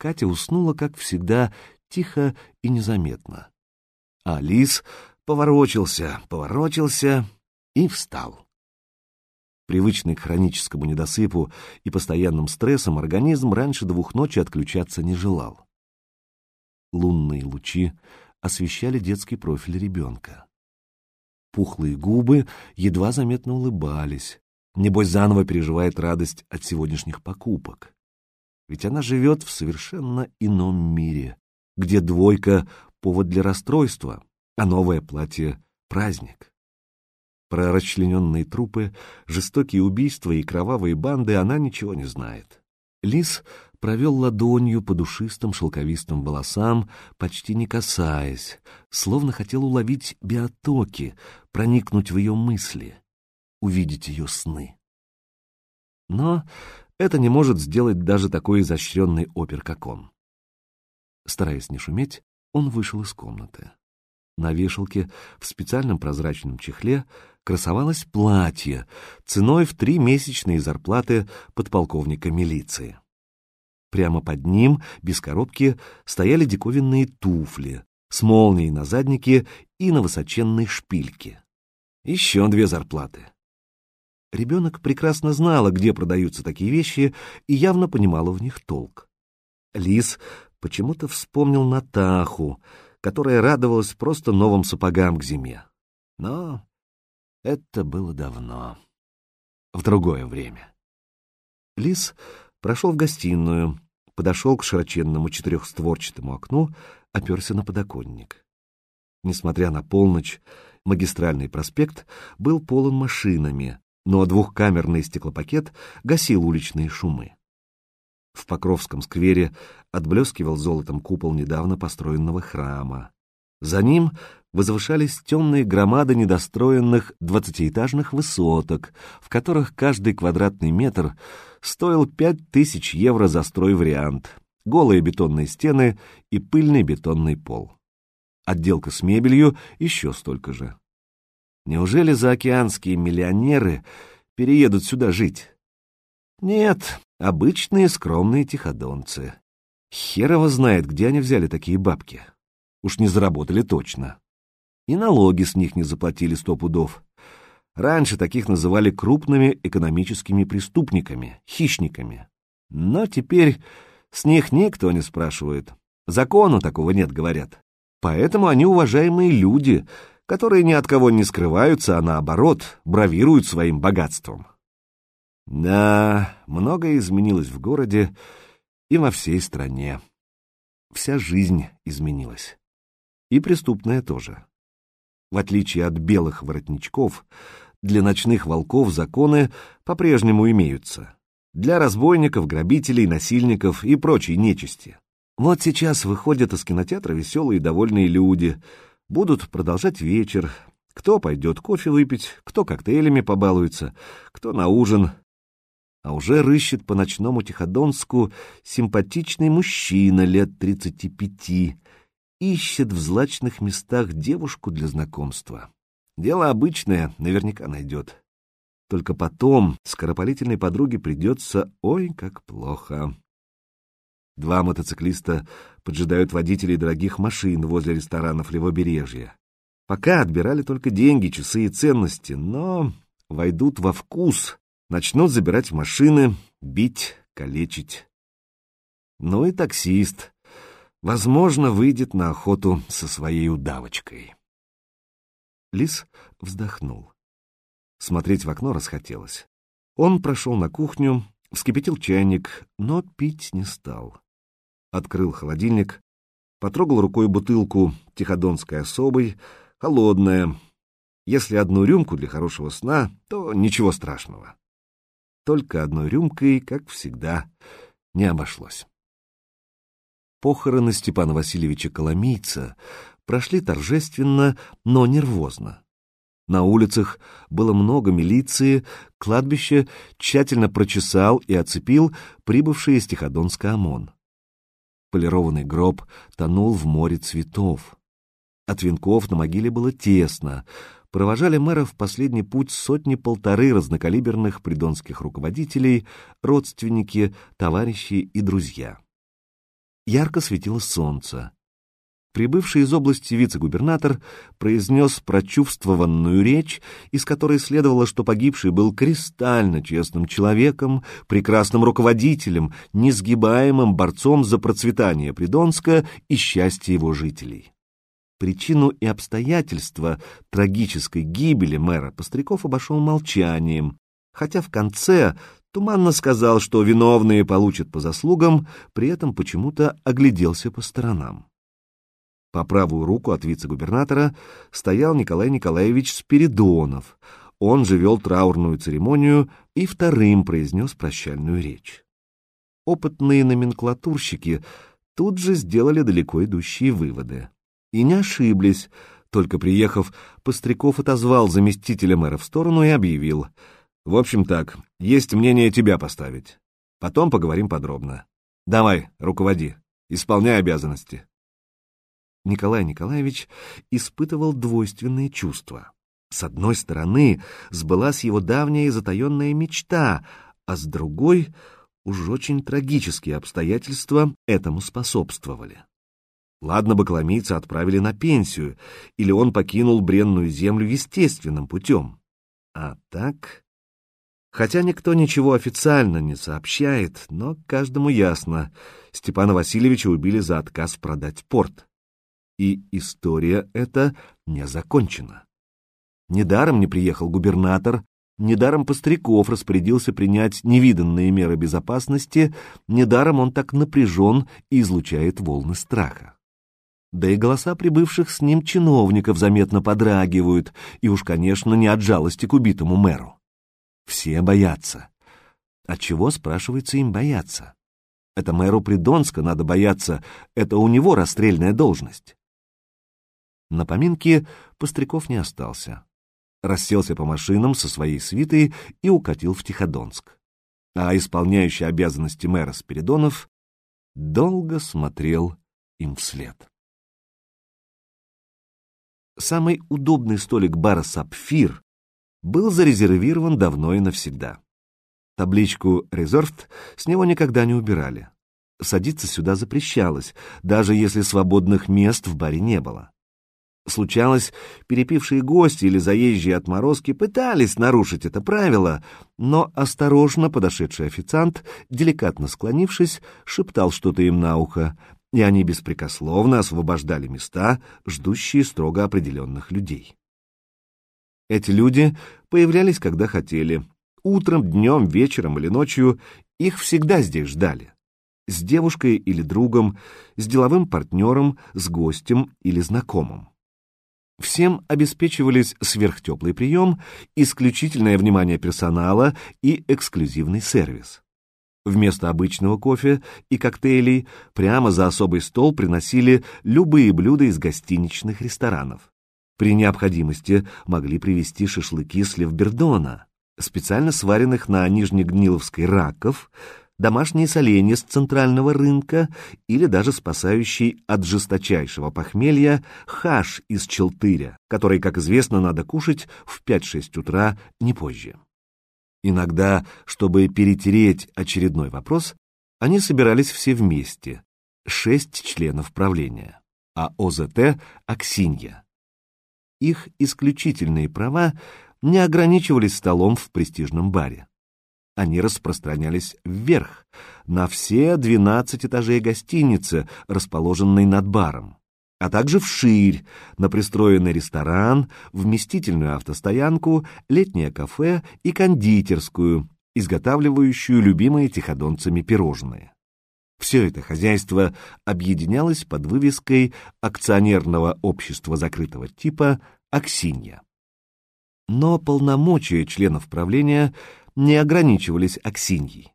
Катя уснула, как всегда, тихо и незаметно. А лис поворочился, поворочился и встал. Привычный к хроническому недосыпу и постоянным стрессам организм раньше двух ночи отключаться не желал. Лунные лучи освещали детский профиль ребенка. Пухлые губы едва заметно улыбались. Небось, заново переживает радость от сегодняшних покупок. Ведь она живет в совершенно ином мире, где двойка — повод для расстройства, а новое платье — праздник. Про расчлененные трупы, жестокие убийства и кровавые банды она ничего не знает. Лис провел ладонью по душистым шелковистым волосам, почти не касаясь, словно хотел уловить биотоки, проникнуть в ее мысли, увидеть ее сны. Но это не может сделать даже такой изощренный опер, как он. Стараясь не шуметь, он вышел из комнаты. На вешалке в специальном прозрачном чехле красовалось платье ценой в три месячные зарплаты подполковника милиции. Прямо под ним, без коробки, стояли диковинные туфли с молнией на заднике и на высоченной шпильке. Еще две зарплаты. Ребенок прекрасно знала, где продаются такие вещи, и явно понимала в них толк. Лис почему-то вспомнил Натаху, которая радовалась просто новым сапогам к зиме. Но это было давно, в другое время. Лис прошел в гостиную, подошел к широченному четырехстворчатому окну, оперся на подоконник. Несмотря на полночь, магистральный проспект был полон машинами, но двухкамерный стеклопакет гасил уличные шумы. В Покровском сквере отблескивал золотом купол недавно построенного храма. За ним возвышались темные громады недостроенных двадцатиэтажных высоток, в которых каждый квадратный метр стоил пять тысяч евро за строй-вариант, голые бетонные стены и пыльный бетонный пол. Отделка с мебелью еще столько же. Неужели заокеанские миллионеры переедут сюда жить? Нет, обычные скромные тиходонцы. Херово знает, где они взяли такие бабки. Уж не заработали точно. И налоги с них не заплатили сто пудов. Раньше таких называли крупными экономическими преступниками, хищниками. Но теперь с них никто не спрашивает. Закону такого нет, говорят. Поэтому они уважаемые люди, которые ни от кого не скрываются, а наоборот, бравируют своим богатством. Да, многое изменилось в городе и во всей стране. Вся жизнь изменилась. И преступная тоже. В отличие от белых воротничков, для ночных волков законы по-прежнему имеются. Для разбойников, грабителей, насильников и прочей нечисти. Вот сейчас выходят из кинотеатра веселые и довольные люди — Будут продолжать вечер. Кто пойдет кофе выпить, кто коктейлями побалуется, кто на ужин. А уже рыщет по ночному Тиходонску симпатичный мужчина лет тридцати пяти, ищет в злачных местах девушку для знакомства. Дело обычное, наверняка найдет. Только потом скоропалительной подруге придется ой, как плохо. Два мотоциклиста поджидают водителей дорогих машин возле ресторанов левобережья. Пока отбирали только деньги, часы и ценности, но войдут во вкус, начнут забирать машины, бить, калечить. Ну и таксист, возможно, выйдет на охоту со своей удавочкой. Лис вздохнул. Смотреть в окно расхотелось. Он прошел на кухню, вскипятил чайник, но пить не стал открыл холодильник, потрогал рукой бутылку тиходонской особой, холодная. Если одну рюмку для хорошего сна, то ничего страшного. Только одной рюмкой, как всегда, не обошлось. Похороны Степана Васильевича Коломийца прошли торжественно, но нервозно. На улицах было много милиции, кладбище тщательно прочесал и оцепил прибывший из Тиходонска ОМОН. Полированный гроб тонул в море цветов. От венков на могиле было тесно. Провожали мэра в последний путь сотни-полторы разнокалиберных придонских руководителей, родственники, товарищи и друзья. ярко светило солнце. Прибывший из области вице-губернатор произнес прочувствованную речь, из которой следовало, что погибший был кристально честным человеком, прекрасным руководителем, несгибаемым борцом за процветание Придонска и счастье его жителей. Причину и обстоятельства трагической гибели мэра Постряков обошел молчанием, хотя в конце туманно сказал, что виновные получат по заслугам, при этом почему-то огляделся по сторонам. По правую руку от вице-губернатора стоял Николай Николаевич Спиридонов. Он же вел траурную церемонию и вторым произнес прощальную речь. Опытные номенклатурщики тут же сделали далеко идущие выводы. И не ошиблись. Только приехав, Постряков отозвал заместителя мэра в сторону и объявил. «В общем так, есть мнение тебя поставить. Потом поговорим подробно. Давай, руководи, исполняй обязанности». Николай Николаевич испытывал двойственные чувства. С одной стороны, сбылась его давняя и затаенная мечта, а с другой — уж очень трагические обстоятельства этому способствовали. Ладно бы коломийца отправили на пенсию, или он покинул бренную землю естественным путем. А так... Хотя никто ничего официально не сообщает, но каждому ясно, Степана Васильевича убили за отказ продать порт и история эта не закончена. Недаром не приехал губернатор, недаром Постряков распорядился принять невиданные меры безопасности, недаром он так напряжен и излучает волны страха. Да и голоса прибывших с ним чиновников заметно подрагивают, и уж, конечно, не от жалости к убитому мэру. Все боятся. От чего, спрашивается, им бояться? Это мэру Придонска надо бояться, это у него расстрельная должность. На поминке Постряков не остался. Расселся по машинам со своей свитой и укатил в Тиходонск. А исполняющий обязанности мэра Спиридонов долго смотрел им вслед. Самый удобный столик бара «Сапфир» был зарезервирован давно и навсегда. Табличку «Резервд» с него никогда не убирали. Садиться сюда запрещалось, даже если свободных мест в баре не было. Случалось, перепившие гости или заезжие отморозки пытались нарушить это правило, но осторожно подошедший официант, деликатно склонившись, шептал что-то им на ухо, и они беспрекословно освобождали места, ждущие строго определенных людей. Эти люди появлялись, когда хотели. Утром, днем, вечером или ночью их всегда здесь ждали. С девушкой или другом, с деловым партнером, с гостем или знакомым. Всем обеспечивались сверхтеплый прием, исключительное внимание персонала и эксклюзивный сервис. Вместо обычного кофе и коктейлей прямо за особый стол приносили любые блюда из гостиничных ресторанов. При необходимости могли привезти шашлыки с левбердона, специально сваренных на Нижнегниловской раков, домашние соленья с центрального рынка или даже спасающий от жесточайшего похмелья хаш из челтыря, который, как известно, надо кушать в 5-6 утра, не позже. Иногда, чтобы перетереть очередной вопрос, они собирались все вместе, шесть членов правления, а ОЗТ — Аксинья. Их исключительные права не ограничивались столом в престижном баре они распространялись вверх, на все 12 этажей гостиницы, расположенной над баром, а также вширь, на пристроенный ресторан, вместительную автостоянку, летнее кафе и кондитерскую, изготавливающую любимые тиходонцами пирожные. Все это хозяйство объединялось под вывеской акционерного общества закрытого типа «Аксинья». Но полномочия членов правления не ограничивались Аксиньей.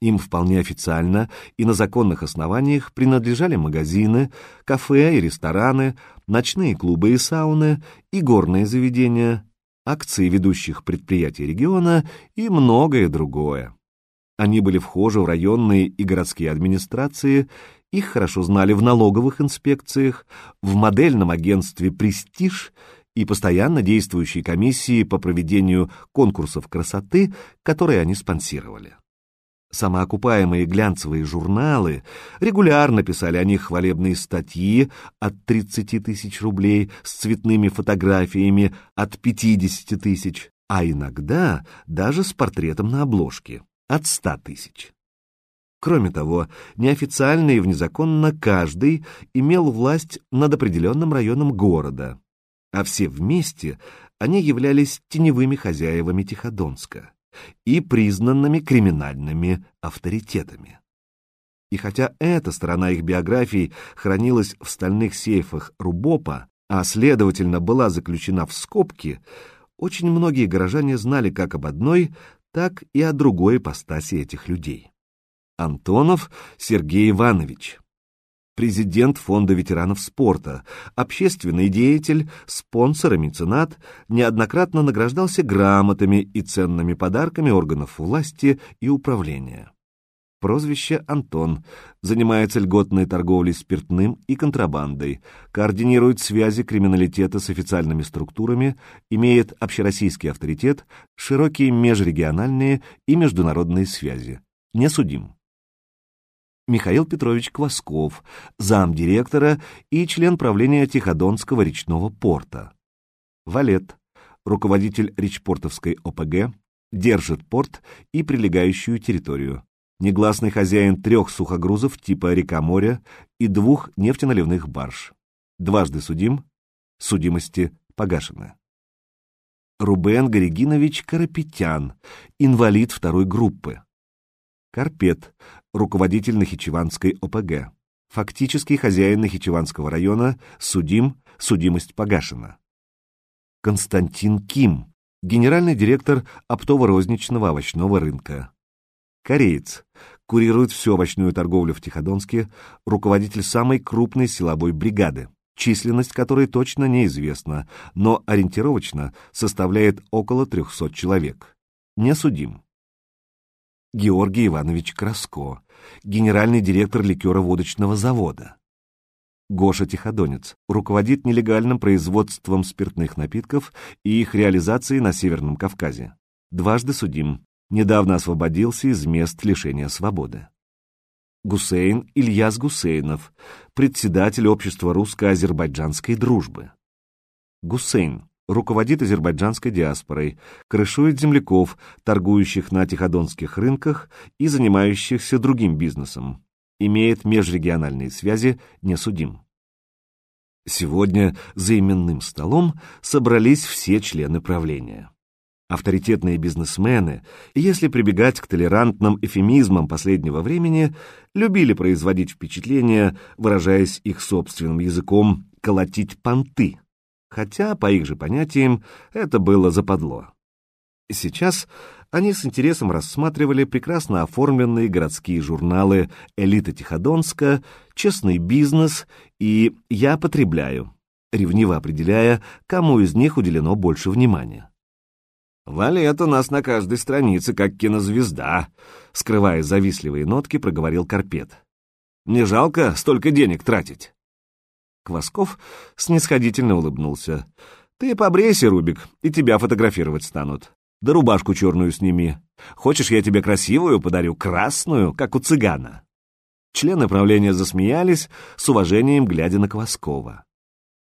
Им вполне официально и на законных основаниях принадлежали магазины, кафе и рестораны, ночные клубы и сауны, и горные заведения, акции ведущих предприятий региона и многое другое. Они были вхожи в районные и городские администрации, их хорошо знали в налоговых инспекциях, в модельном агентстве «Престиж» и постоянно действующей комиссии по проведению конкурсов красоты, которые они спонсировали. Самоокупаемые глянцевые журналы регулярно писали о них хвалебные статьи от 30 тысяч рублей с цветными фотографиями от 50 тысяч, а иногда даже с портретом на обложке от 100 тысяч. Кроме того, неофициально и внезаконно каждый имел власть над определенным районом города, а все вместе они являлись теневыми хозяевами Тиходонска и признанными криминальными авторитетами. И хотя эта сторона их биографий хранилась в стальных сейфах Рубопа, а следовательно была заключена в скобки, очень многие горожане знали как об одной, так и о другой ипостаси этих людей. Антонов Сергей Иванович, президент Фонда ветеранов спорта, общественный деятель, спонсор и меценат, неоднократно награждался грамотами и ценными подарками органов власти и управления. Прозвище Антон, занимается льготной торговлей спиртным и контрабандой, координирует связи криминалитета с официальными структурами, имеет общероссийский авторитет, широкие межрегиональные и международные связи. Не судим. Михаил Петрович Квасков, замдиректора и член правления Тиходонского речного порта. Валет, руководитель речпортовской ОПГ, держит порт и прилегающую территорию. Негласный хозяин трех сухогрузов типа река-моря и двух нефтеналивных барж. Дважды судим, судимости погашены. Рубен Горегинович Карапетян, инвалид второй группы. Карпет, руководитель Нахичеванской ОПГ. Фактический хозяин Нахичеванского района, судим, судимость погашена. Константин Ким, генеральный директор оптово-розничного овощного рынка. Кореец, курирует всю овощную торговлю в Тиходонске, руководитель самой крупной силовой бригады, численность которой точно неизвестна, но ориентировочно составляет около 300 человек. Не судим. Георгий Иванович Краско, генеральный директор ликеро-водочного завода. Гоша Тиходонец руководит нелегальным производством спиртных напитков и их реализацией на Северном Кавказе. Дважды судим. Недавно освободился из мест лишения свободы. Гусейн Ильяс Гусейнов, председатель Общества русско-азербайджанской дружбы. Гусейн руководит азербайджанской диаспорой, крышует земляков, торгующих на тиходонских рынках и занимающихся другим бизнесом. Имеет межрегиональные связи, не судим. Сегодня за именным столом собрались все члены правления. Авторитетные бизнесмены, если прибегать к толерантным эфемизмам последнего времени, любили производить впечатление, выражаясь их собственным языком, колотить понты хотя, по их же понятиям, это было западло. Сейчас они с интересом рассматривали прекрасно оформленные городские журналы «Элита Тиходонска», «Честный бизнес» и «Я потребляю», ревниво определяя, кому из них уделено больше внимания. «Валет у нас на каждой странице, как кинозвезда», — скрывая завистливые нотки, проговорил Карпет. «Не жалко столько денег тратить?» Квасков снисходительно улыбнулся. «Ты побрейся, Рубик, и тебя фотографировать станут. Да рубашку черную сними. Хочешь, я тебе красивую подарю, красную, как у цыгана?» Члены правления засмеялись, с уважением глядя на Кваскова.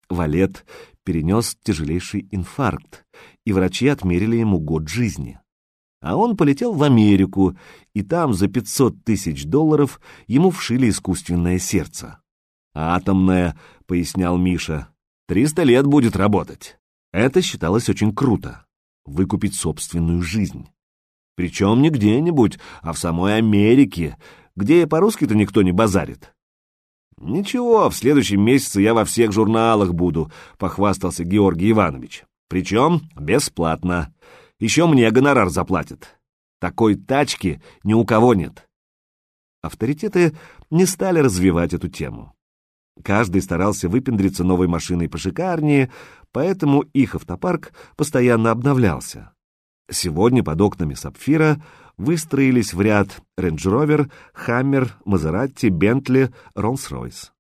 Валет перенес тяжелейший инфаркт, и врачи отмерили ему год жизни. А он полетел в Америку, и там за 500 тысяч долларов ему вшили искусственное сердце. «Атомная», — пояснял Миша. «Триста лет будет работать». Это считалось очень круто. Выкупить собственную жизнь. Причем не где-нибудь, а в самой Америке, где по-русски-то никто не базарит. «Ничего, в следующем месяце я во всех журналах буду», — похвастался Георгий Иванович. «Причем бесплатно. Еще мне гонорар заплатят. Такой тачки ни у кого нет». Авторитеты не стали развивать эту тему. Каждый старался выпендриться новой машиной пошикарнее, поэтому их автопарк постоянно обновлялся. Сегодня под окнами «Сапфира» выстроились в ряд Rover, Hammer, Maserati, Bentley, Rolls-Royce.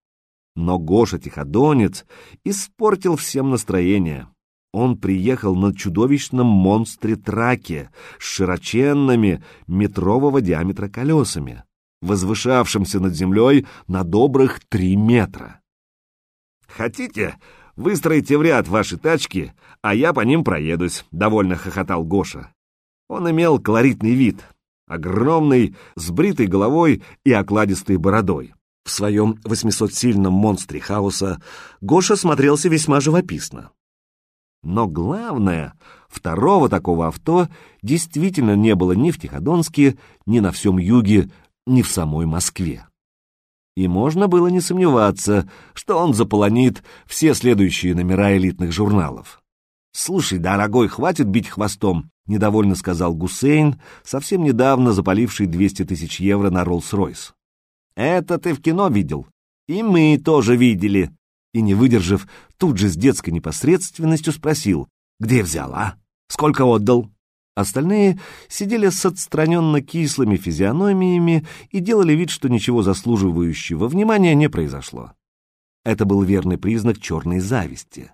Но Гоша Тиходонец испортил всем настроение. он приехал на чудовищном монстре-траке с широченными метрового диаметра колесами, возвышавшимся над землей на добрых три метра. «Хотите, выстроите в ряд ваши тачки, а я по ним проедусь», — довольно хохотал Гоша. Он имел колоритный вид, огромный, с бритой головой и окладистой бородой. В своем 800-сильном монстре хаоса Гоша смотрелся весьма живописно. Но главное, второго такого авто действительно не было ни в Тиходонске, ни на всем юге, ни в самой Москве. И можно было не сомневаться, что он заполонит все следующие номера элитных журналов. «Слушай, дорогой, хватит бить хвостом», — недовольно сказал Гусейн, совсем недавно запаливший 200 тысяч евро на Роллс-Ройс. «Это ты в кино видел. И мы тоже видели и, не выдержав, тут же с детской непосредственностью спросил, где взял, а? Сколько отдал? Остальные сидели с отстраненно кислыми физиономиями и делали вид, что ничего заслуживающего внимания не произошло. Это был верный признак черной зависти.